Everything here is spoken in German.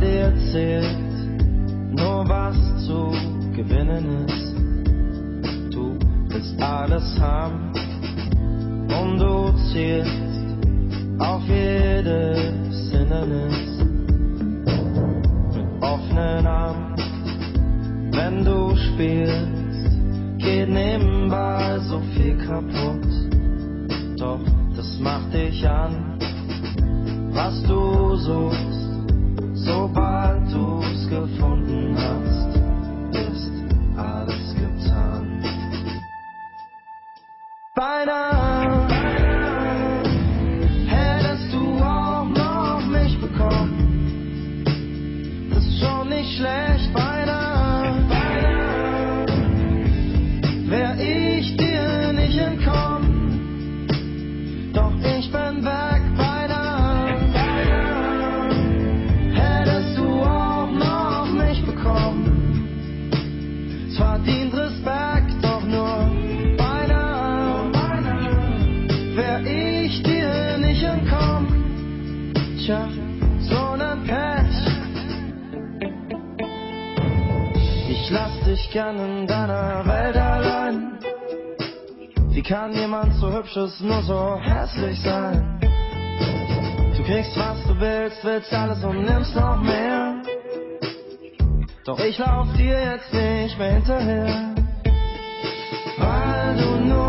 dir zählt nur was zu gewinnen ist. Du willst alles haben und du zielst auf jedes Hindernis mit offenen Armen. Wenn du spielst, geht nebenbei so viel kaputt. Doch das macht dich an, was du suchst. Find out. Entkommen. Tja, so nen Pech. Ich lass dich gern in deiner Welt allein. Wie kann jemand so hübsches nur so hässlich sein? Du kriegst was du willst, willst alles und nimmst noch mehr. Doch ich lauf dir jetzt nicht mehr hinterher. Weil du nur